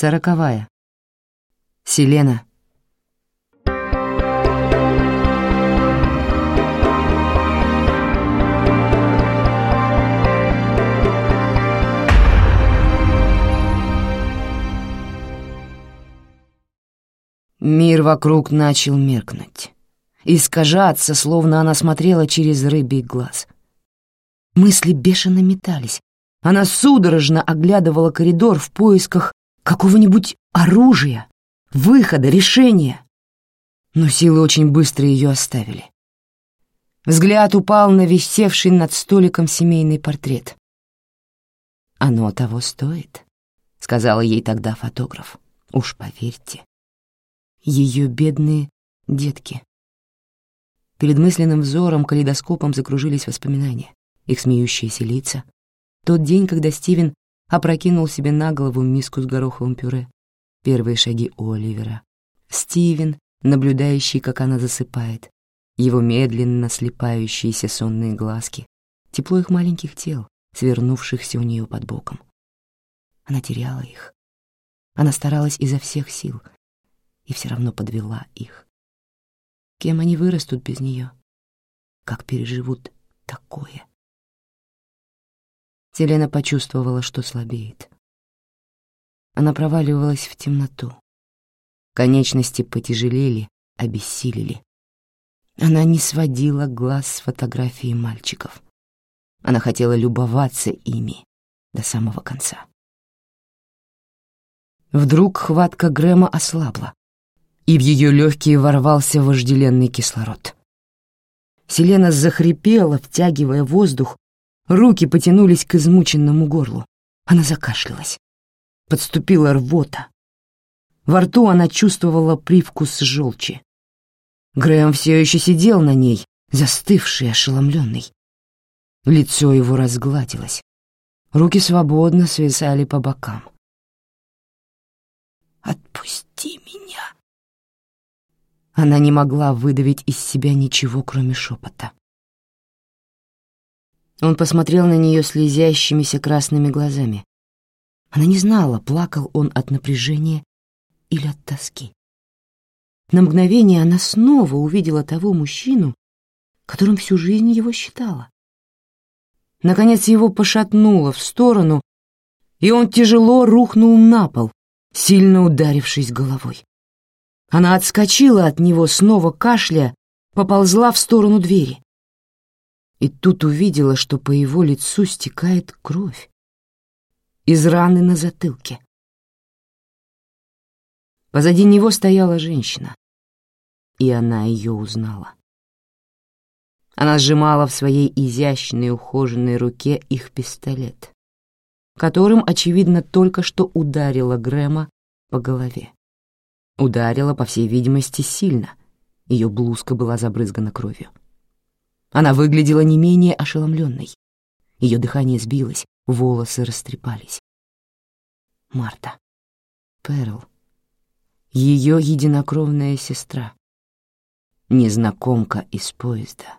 Сороковая. Селена. Мир вокруг начал меркнуть, искажаться, словно она смотрела через рыбий глаз. Мысли бешено метались. Она судорожно оглядывала коридор в поисках какого-нибудь оружия, выхода, решения. Но силы очень быстро ее оставили. Взгляд упал на висевший над столиком семейный портрет. «Оно того стоит», — сказала ей тогда фотограф. «Уж поверьте» ее бедные детки. Перед мысленным взором калейдоскопом закружились воспоминания, их смеющиеся лица. Тот день, когда Стивен опрокинул себе на голову миску с гороховым пюре. Первые шаги Оливера. Стивен, наблюдающий, как она засыпает. Его медленно слепающиеся сонные глазки. Тепло их маленьких тел, свернувшихся у нее под боком. Она теряла их. Она старалась изо всех сил — и все равно подвела их. Кем они вырастут без нее? Как переживут такое? Селена почувствовала, что слабеет. Она проваливалась в темноту. Конечности потяжелели, обессилели. Она не сводила глаз с фотографии мальчиков. Она хотела любоваться ими до самого конца. Вдруг хватка Грэма ослабла и в ее легкие ворвался вожделенный кислород. Селена захрипела, втягивая воздух, руки потянулись к измученному горлу. Она закашлялась. Подступила рвота. Во рту она чувствовала привкус желчи. Грэм все еще сидел на ней, застывший, ошеломленный. Лицо его разгладилось. Руки свободно свисали по бокам. «Отпусти меня!» Она не могла выдавить из себя ничего, кроме шепота. Он посмотрел на нее слезящимися красными глазами. Она не знала, плакал он от напряжения или от тоски. На мгновение она снова увидела того мужчину, которым всю жизнь его считала. Наконец его пошатнуло в сторону, и он тяжело рухнул на пол, сильно ударившись головой. Она отскочила от него, снова кашля, поползла в сторону двери. И тут увидела, что по его лицу стекает кровь из раны на затылке. Позади него стояла женщина, и она ее узнала. Она сжимала в своей изящной ухоженной руке их пистолет, которым, очевидно, только что ударила Грэма по голове. Ударила, по всей видимости, сильно. Ее блузка была забрызгана кровью. Она выглядела не менее ошеломленной. Ее дыхание сбилось, волосы растрепались. Марта. Перл. Ее единокровная сестра. Незнакомка из поезда.